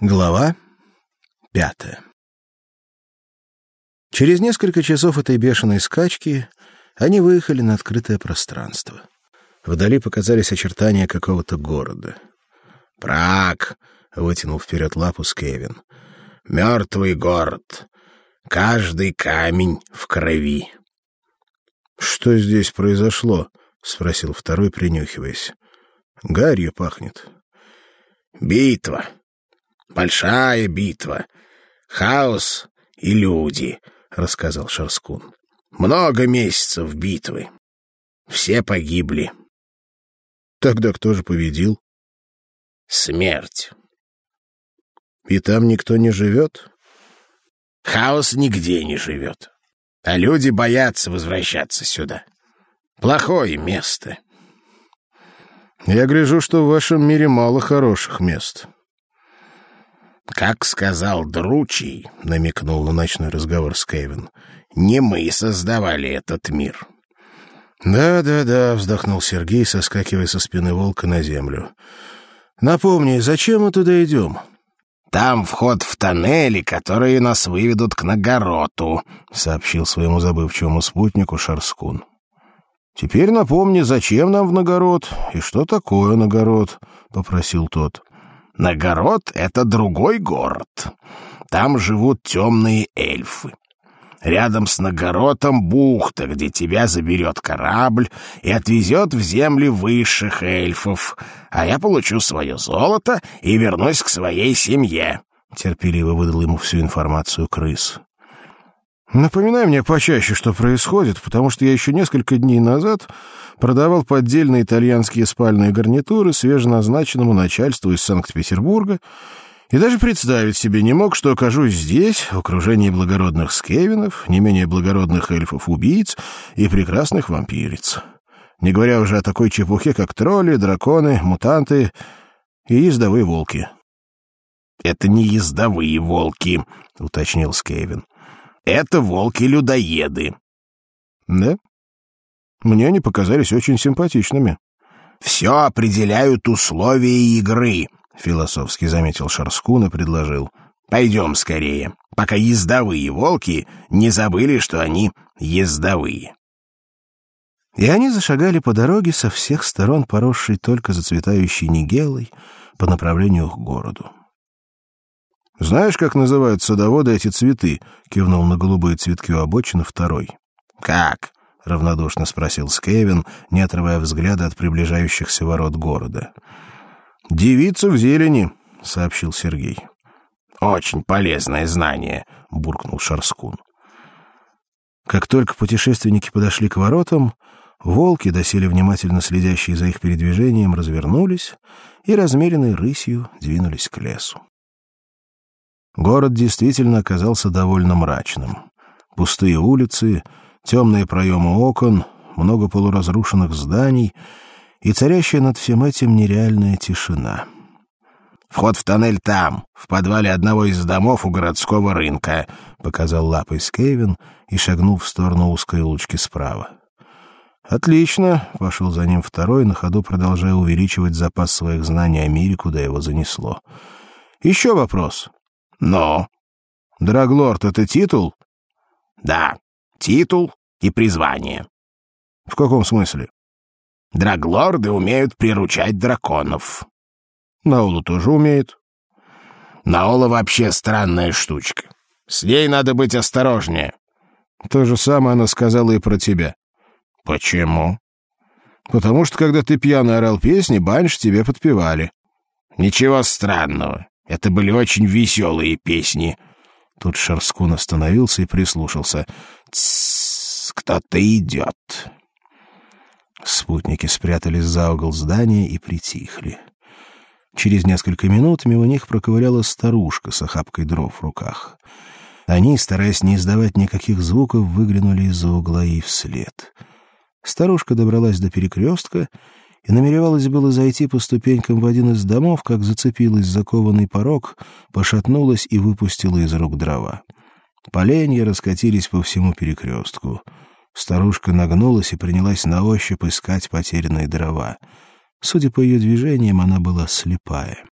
Глава пятая Через несколько часов этой бешеной скачки они выехали на открытое пространство. Вдали показались очертания какого-то города. «Праг!» — вытянул вперед лапу Скевин. «Мертвый город. Каждый камень в крови». «Что здесь произошло?» — спросил второй, принюхиваясь. «Гарью пахнет». «Битва!» Большая битва. Хаос и люди, рассказал Шарскун. Много месяцев битвы. Все погибли. Тогда кто же победил? Смерть. И там никто не живет? Хаос нигде не живет. А люди боятся возвращаться сюда. Плохое место. Я гляжу, что в вашем мире мало хороших мест. Как сказал Дручий, намекнул на ночной разговор с Кевин. Не мы создавали этот мир. Да, да, да, вздохнул Сергей, соскакивая со спины волка на землю. Напомни, зачем мы туда идем? Там вход в тоннели, которые нас выведут к Нагороту, сообщил своему забывчивому спутнику Шарскун. Теперь напомни, зачем нам в Нагород и что такое Нагород, попросил тот. Нагород — это другой город. Там живут темные эльфы. Рядом с Нагородом бухта, где тебя заберет корабль и отвезет в земли высших эльфов, а я получу свое золото и вернусь к своей семье. Терпеливо выдал ему всю информацию крыс. Напоминай мне почаще, что происходит, потому что я еще несколько дней назад продавал поддельные итальянские спальные гарнитуры свеженазначенному начальству из Санкт-Петербурга и даже представить себе не мог, что окажусь здесь, в окружении благородных скевинов, не менее благородных эльфов-убийц и прекрасных вампириц. Не говоря уже о такой чепухе, как тролли, драконы, мутанты и ездовые волки. «Это не ездовые волки», — уточнил Скевин. Это волки-людоеды. Да? Мне они показались очень симпатичными. Все определяют условия игры, философски заметил Шарскун и предложил. Пойдем скорее, пока ездовые волки не забыли, что они ездовые. И они зашагали по дороге со всех сторон, поросшей только зацветающей нигелой, по направлению к городу. Знаешь, как называют садоводы эти цветы? кивнул на голубые цветки у обочины второй. Как? равнодушно спросил Скевин, не отрывая взгляда от приближающихся ворот города. Девица в зелени, сообщил Сергей. Очень полезное знание, буркнул Шарскун. Как только путешественники подошли к воротам, волки, доселе внимательно следящие за их передвижением, развернулись и размеренной рысью двинулись к лесу. Город действительно оказался довольно мрачным. Пустые улицы, темные проемы окон, много полуразрушенных зданий и царящая над всем этим нереальная тишина. Вход в тоннель там, в подвале одного из домов у городского рынка, показал лапой Скевин и шагнул в сторону узкой улочки справа. Отлично, пошел за ним второй, на ходу продолжая увеличивать запас своих знаний о мире, куда его занесло. Еще вопрос. Но... Драглорд — это титул? Да, титул и призвание. В каком смысле? Драглорды умеют приручать драконов. Наола тоже умеет. Наола вообще странная штучка. С ней надо быть осторожнее. То же самое она сказала и про тебя. Почему? Потому что, когда ты пьяно орал песни, банш тебе подпевали. Ничего странного. Это были очень веселые песни. Тут Шарскун остановился и прислушался. Тссс, кто-то идет. Спутники спрятались за угол здания и притихли. Через несколько минут мимо них проковыряла старушка с охапкой дров в руках. Они, стараясь не издавать никаких звуков, выглянули из-за угла ей вслед. Старушка добралась до перекрестка и намеревалась было зайти по ступенькам в один из домов, как зацепилась за кованый порог, пошатнулась и выпустила из рук дрова. Поленья раскатились по всему перекрестку. Старушка нагнулась и принялась на ощупь искать потерянные дрова. Судя по ее движениям, она была слепая.